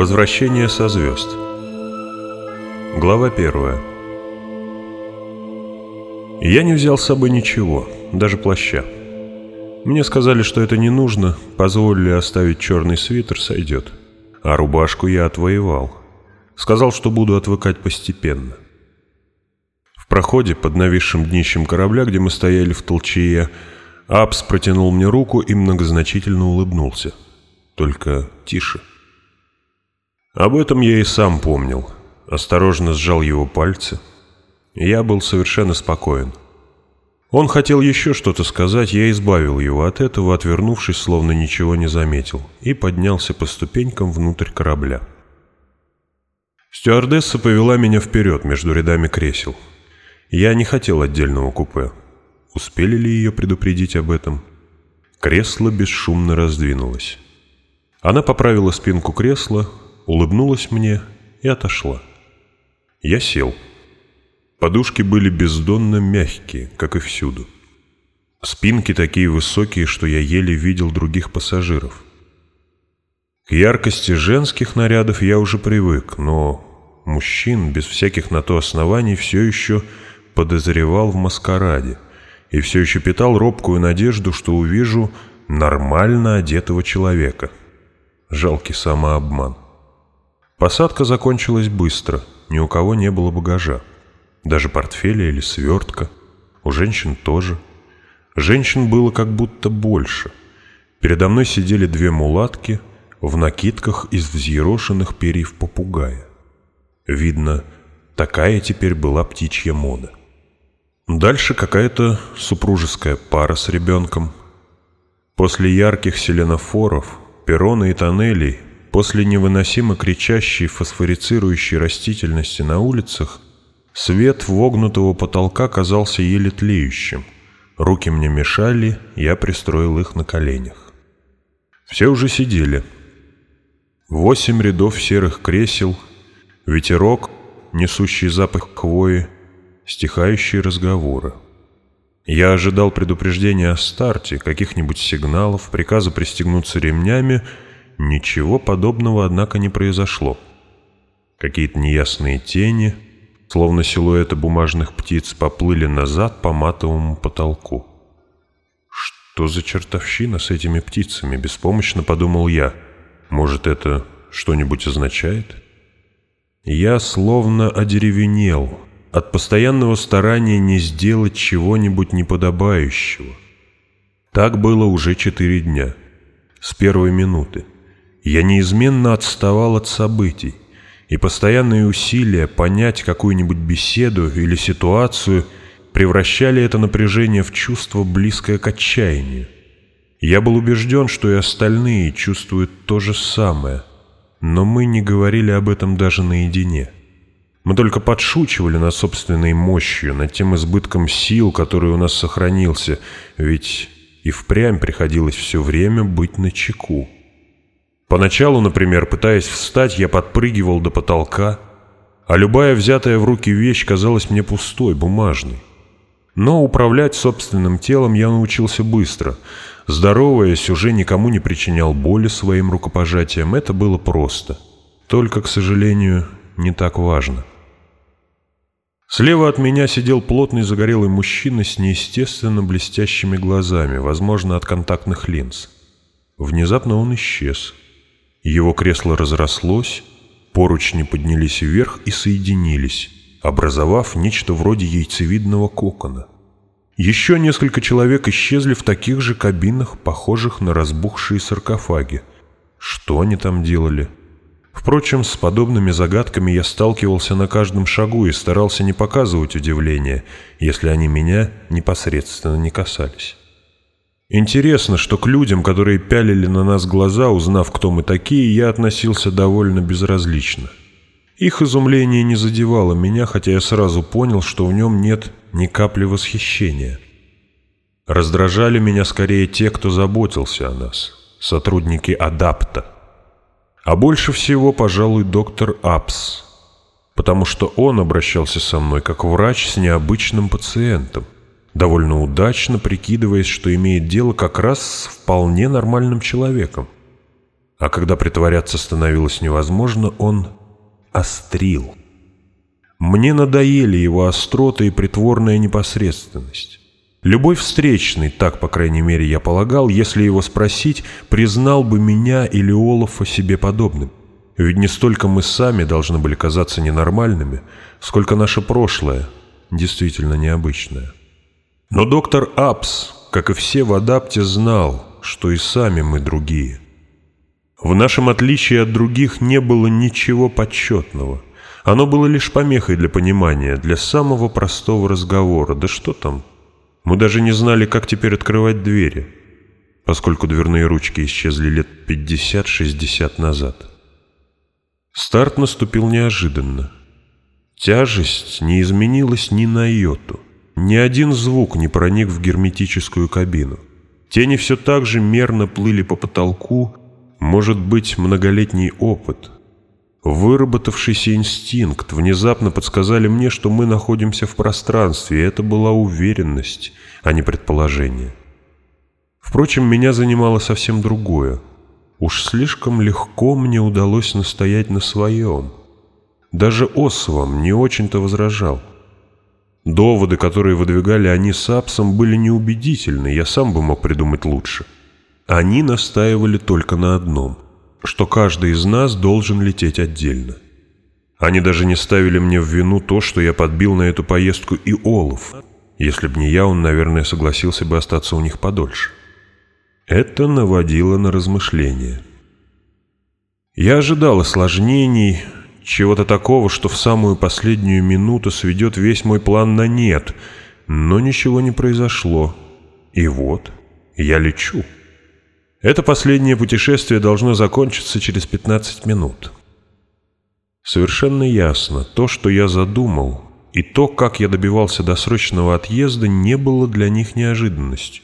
Возвращение со звезд. Глава первая. Я не взял с собой ничего, даже плаща. Мне сказали, что это не нужно, позволили оставить черный свитер, сойдет. А рубашку я отвоевал. Сказал, что буду отвыкать постепенно. В проходе под нависшим днищем корабля, где мы стояли в толчее, Апс протянул мне руку и многозначительно улыбнулся. Только тише. Об этом я и сам помнил. Осторожно сжал его пальцы. Я был совершенно спокоен. Он хотел еще что-то сказать, я избавил его от этого, отвернувшись, словно ничего не заметил, и поднялся по ступенькам внутрь корабля. Стюардесса повела меня вперед между рядами кресел. Я не хотел отдельного купе. Успели ли ее предупредить об этом? Кресло бесшумно раздвинулось. Она поправила спинку кресла, улыбнулась мне и отошла. Я сел. Подушки были бездонно мягкие, как и всюду. Спинки такие высокие, что я еле видел других пассажиров. К яркости женских нарядов я уже привык, но мужчин без всяких на то оснований все еще подозревал в маскараде и все еще питал робкую надежду, что увижу нормально одетого человека. Жалкий самообман. Посадка закончилась быстро, ни у кого не было багажа. Даже портфеля или свертка. У женщин тоже. Женщин было как будто больше. Передо мной сидели две мулатки в накидках из взъерошенных перьев попугая. Видно, такая теперь была птичья мода. Дальше какая-то супружеская пара с ребенком. После ярких селенофоров, перрона и тоннелей После невыносимо кричащей фосфорицирующей растительности на улицах свет вогнутого потолка казался еле тлеющим. Руки мне мешали, я пристроил их на коленях. Все уже сидели. Восемь рядов серых кресел, ветерок, несущий запах хвои, стихающие разговоры. Я ожидал предупреждения о старте, каких-нибудь сигналов, приказа пристегнуться ремнями — Ничего подобного, однако, не произошло. Какие-то неясные тени, словно силуэты бумажных птиц, поплыли назад по матовому потолку. «Что за чертовщина с этими птицами?» — беспомощно подумал я. «Может, это что-нибудь означает?» Я словно одеревенел от постоянного старания не сделать чего-нибудь неподобающего. Так было уже четыре дня, с первой минуты я неизменно отставал от событий, и постоянные усилия понять какую-нибудь беседу или ситуацию превращали это напряжение в чувство, близкое к отчаянию. Я был убежден, что и остальные чувствуют то же самое, но мы не говорили об этом даже наедине. Мы только подшучивали над собственной мощью, над тем избытком сил, который у нас сохранился, ведь и впрямь приходилось все время быть на чеку. Поначалу, например, пытаясь встать, я подпрыгивал до потолка, а любая взятая в руки вещь казалась мне пустой, бумажной. Но управлять собственным телом я научился быстро. Здороваясь, уже никому не причинял боли своим рукопожатием. Это было просто. Только, к сожалению, не так важно. Слева от меня сидел плотный загорелый мужчина с неестественно блестящими глазами, возможно, от контактных линз. Внезапно он исчез. — его кресло разрослось, поручни поднялись вверх и соединились, образовав нечто вроде яйцевидного кокона. Еще несколько человек исчезли в таких же кабинах, похожих на разбухшие саркофаги. Что они там делали? Впрочем, с подобными загадками я сталкивался на каждом шагу и старался не показывать удивления, если они меня непосредственно не касались. Интересно, что к людям, которые пялили на нас глаза, узнав, кто мы такие, я относился довольно безразлично. Их изумление не задевало меня, хотя я сразу понял, что в нем нет ни капли восхищения. Раздражали меня скорее те, кто заботился о нас, сотрудники «Адапта». А больше всего, пожалуй, доктор Апс, потому что он обращался со мной как врач с необычным пациентом – довольно удачно прикидываясь, что имеет дело как раз с вполне нормальным человеком. А когда притворяться становилось невозможно, он острил. Мне надоели его остроты и притворная непосредственность. Любой встречный, так, по крайней мере, я полагал, если его спросить, признал бы меня или Олафа себе подобным. Ведь не столько мы сами должны были казаться ненормальными, сколько наше прошлое действительно необычное. Но доктор Апс, как и все в Адапте, знал, что и сами мы другие. В нашем отличии от других не было ничего почетного. Оно было лишь помехой для понимания, для самого простого разговора. Да что там? Мы даже не знали, как теперь открывать двери, поскольку дверные ручки исчезли лет 50-60 назад. Старт наступил неожиданно. Тяжесть не изменилась ни на йоту — ни один звук не проник в герметическую кабину. Тени все так же мерно плыли по потолку, может быть, многолетний опыт. Выработавшийся инстинкт внезапно подсказали мне, что мы находимся в пространстве, и это была уверенность, а не предположение. Впрочем, меня занимало совсем другое. Уж слишком легко мне удалось настоять на своем. Даже Осовом не очень-то возражал. Доводы, которые выдвигали они с Апсом, были неубедительны, я сам бы мог придумать лучше. Они настаивали только на одном, что каждый из нас должен лететь отдельно. Они даже не ставили мне в вину то, что я подбил на эту поездку и Олов. Если б не я, он, наверное, согласился бы остаться у них подольше. Это наводило на размышления. Я ожидал осложнений, чего-то такого, что в самую последнюю минуту сведет весь мой план на нет. Но ничего не произошло. И вот я лечу. Это последнее путешествие должно закончиться через 15 минут. Совершенно ясно, то, что я задумал, и то, как я добивался досрочного отъезда, не было для них неожиданностью.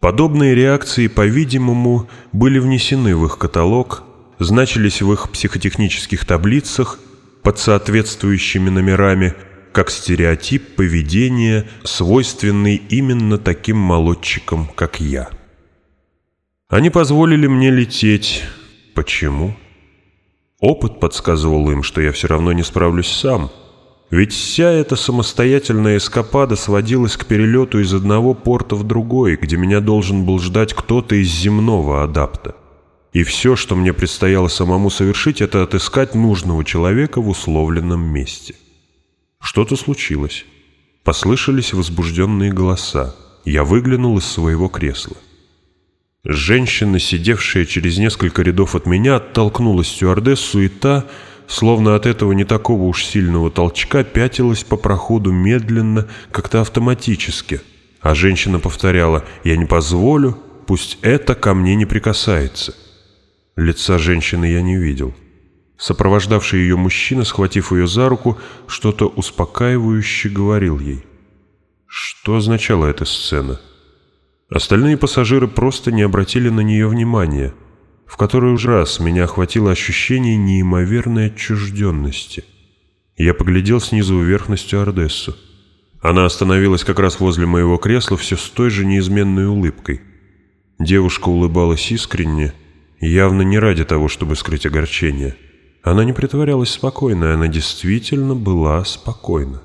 Подобные реакции, по-видимому, были внесены в их каталог – значились в их психотехнических таблицах под соответствующими номерами как стереотип поведения, свойственный именно таким молодчикам, как я. Они позволили мне лететь. Почему? Опыт подсказывал им, что я все равно не справлюсь сам. Ведь вся эта самостоятельная эскапада сводилась к перелету из одного порта в другой, где меня должен был ждать кто-то из земного адапта. И все, что мне предстояло самому совершить, это отыскать нужного человека в условленном месте. Что-то случилось. Послышались возбужденные голоса. Я выглянул из своего кресла. Женщина, сидевшая через несколько рядов от меня, оттолкнула стюардессу, и та, словно от этого не такого уж сильного толчка, пятилась по проходу медленно, как-то автоматически. А женщина повторяла «Я не позволю, пусть это ко мне не прикасается». Лица женщины я не видел. Сопровождавший ее мужчина, схватив ее за руку, что-то успокаивающе говорил ей. Что означала эта сцена? Остальные пассажиры просто не обратили на нее внимания, в который уж раз меня охватило ощущение неимоверной отчужденности. Я поглядел снизу вверх на стюардессу. Она остановилась как раз возле моего кресла все с той же неизменной улыбкой. Девушка улыбалась искренне, Явно не ради того, чтобы скрыть огорчение. Она не притворялась спокойной, она действительно была спокойна.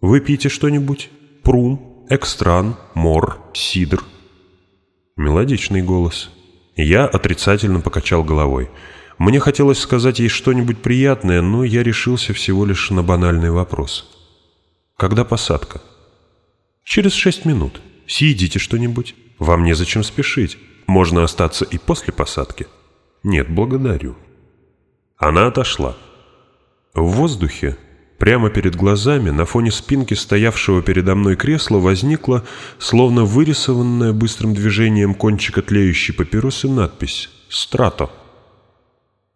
«Вы пьете что-нибудь? Прум, экстран, мор, сидр?» Мелодичный голос. Я отрицательно покачал головой. Мне хотелось сказать ей что-нибудь приятное, но я решился всего лишь на банальный вопрос. «Когда посадка?» «Через шесть минут. Съедите что-нибудь. Вам незачем спешить. Можно остаться и после посадки. Нет, благодарю. Она отошла. В воздухе, прямо перед глазами, на фоне спинки стоявшего передо мной кресла возникла, словно вырисованная быстрым движением кончика тлеющей папиросы, надпись «Страто».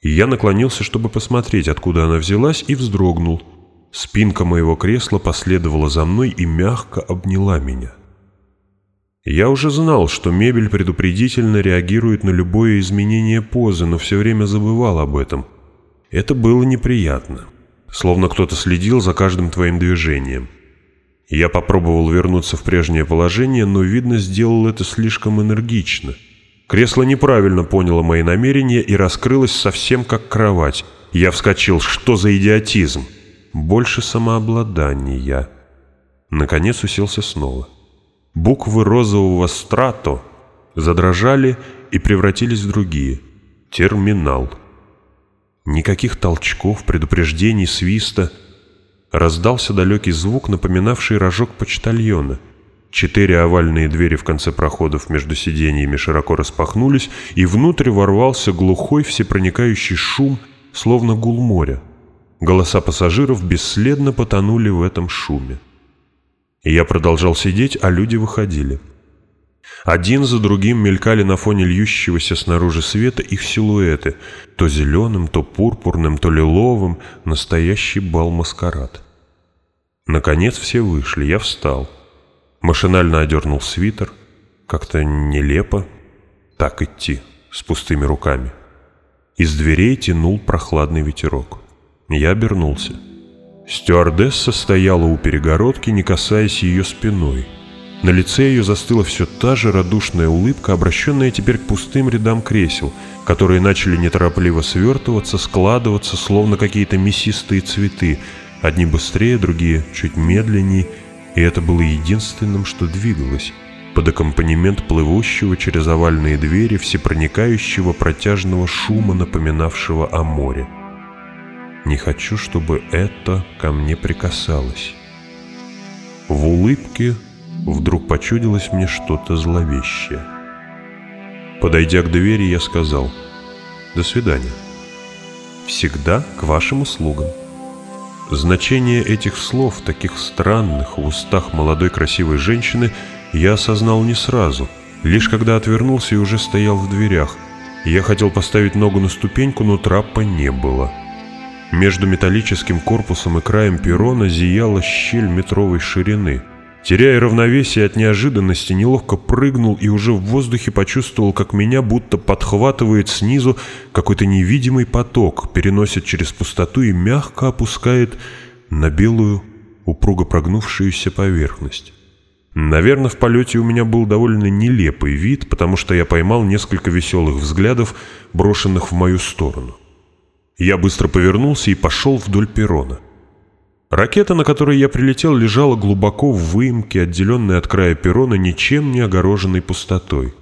И я наклонился, чтобы посмотреть, откуда она взялась, и вздрогнул. Спинка моего кресла последовала за мной и мягко обняла меня. Я уже знал, что мебель предупредительно реагирует на любое изменение позы, но все время забывал об этом. Это было неприятно. Словно кто-то следил за каждым твоим движением. Я попробовал вернуться в прежнее положение, но, видно, сделал это слишком энергично. Кресло неправильно поняло мои намерения и раскрылось совсем как кровать. Я вскочил. Что за идиотизм? Больше самообладания. Наконец уселся снова. — Буквы розового «Страто» задрожали и превратились в другие. Терминал. Никаких толчков, предупреждений, свиста. Раздался далекий звук, напоминавший рожок почтальона. Четыре овальные двери в конце проходов между сиденьями широко распахнулись, и внутрь ворвался глухой всепроникающий шум, словно гул моря. Голоса пассажиров бесследно потонули в этом шуме. Я продолжал сидеть, а люди выходили. Один за другим мелькали на фоне льющегося снаружи света их силуэты, то зеленым, то пурпурным, то лиловым, настоящий бал-маскарад. Наконец все вышли, я встал. Машинально одернул свитер. Как-то нелепо так идти, с пустыми руками. Из дверей тянул прохладный ветерок. Я обернулся. Стюардесса стояла у перегородки, не касаясь ее спиной. На лице ее застыла все та же радушная улыбка, обращенная теперь к пустым рядам кресел, которые начали неторопливо свертываться, складываться, словно какие-то мясистые цветы, одни быстрее, другие чуть медленнее, и это было единственным, что двигалось, под аккомпанемент плывущего через овальные двери всепроникающего протяжного шума, напоминавшего о море. Не хочу, чтобы это ко мне прикасалось. В улыбке вдруг почудилось мне что-то зловещее. Подойдя к двери, я сказал «До свидания». «Всегда к вашим услугам». Значение этих слов, таких странных, в устах молодой красивой женщины, я осознал не сразу, лишь когда отвернулся и уже стоял в дверях. Я хотел поставить ногу на ступеньку, но трапа не было. Между металлическим корпусом и краем перона зияла щель метровой ширины. Теряя равновесие от неожиданности, неловко прыгнул и уже в воздухе почувствовал, как меня будто подхватывает снизу какой-то невидимый поток, переносит через пустоту и мягко опускает на белую, упруго прогнувшуюся поверхность. Наверное, в полете у меня был довольно нелепый вид, потому что я поймал несколько веселых взглядов, брошенных в мою сторону. Я быстро повернулся и пошел вдоль перрона. Ракета, на которой я прилетел, лежала глубоко в выемке, отделенной от края перрона ничем не огороженной пустотой.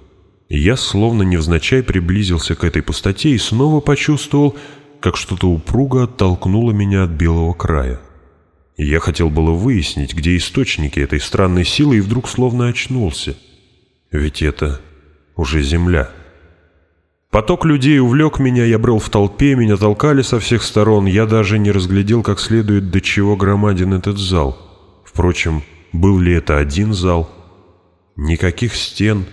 Я словно невзначай приблизился к этой пустоте и снова почувствовал, как что-то упруго оттолкнуло меня от белого края. Я хотел было выяснить, где источники этой странной силы, и вдруг словно очнулся. Ведь это уже земля. Поток людей увлек меня, я брел в толпе, меня толкали со всех сторон, я даже не разглядел как следует, до чего громаден этот зал. Впрочем, был ли это один зал? Никаких стен.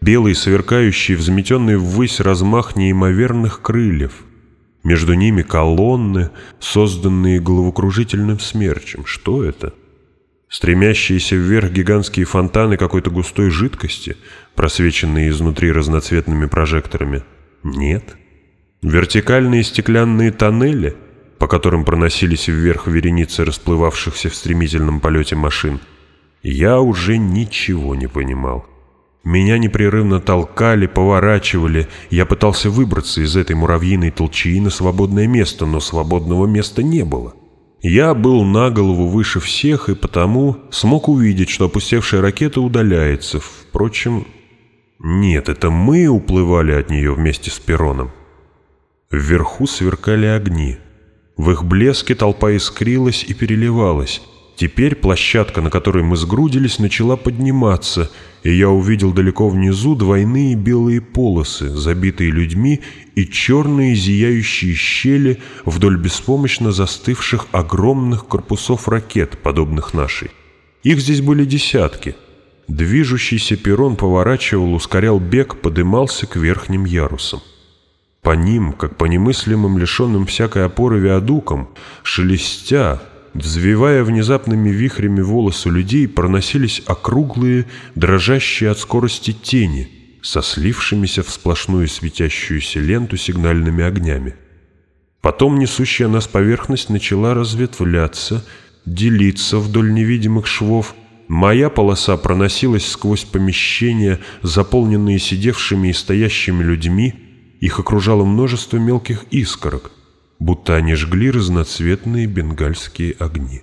Белый, сверкающий, взметенный ввысь размах неимоверных крыльев. Между ними колонны, созданные головокружительным смерчем. Что это? Стремящиеся вверх гигантские фонтаны какой-то густой жидкости, просвеченные изнутри разноцветными прожекторами — нет. Вертикальные стеклянные тоннели, по которым проносились вверх вереницы расплывавшихся в стремительном полете машин, я уже ничего не понимал. Меня непрерывно толкали, поворачивали. Я пытался выбраться из этой муравьиной толчии на свободное место, но свободного места не было. Я был на голову выше всех и потому смог увидеть, что опустевшая ракета удаляется. Впрочем, нет, это мы уплывали от нее вместе с пероном. Вверху сверкали огни. В их блеске толпа искрилась и переливалась. Теперь площадка, на которой мы сгрудились, начала подниматься, и я увидел далеко внизу двойные белые полосы, забитые людьми, и черные зияющие щели вдоль беспомощно застывших огромных корпусов ракет, подобных нашей. Их здесь были десятки — Движущийся перрон поворачивал, ускорял бег, подымался к верхним ярусам. По ним, как по немыслимым, лишенным всякой опоры виадукам, шелестя, взвивая внезапными вихрями волосы людей, проносились округлые, дрожащие от скорости тени, сослившимися в сплошную светящуюся ленту сигнальными огнями. Потом несущая нас поверхность начала разветвляться, делиться вдоль невидимых швов, Моя полоса проносилась сквозь помещения, заполненные сидевшими и стоящими людьми, их окружало множество мелких искорок, будто они жгли разноцветные бенгальские огни.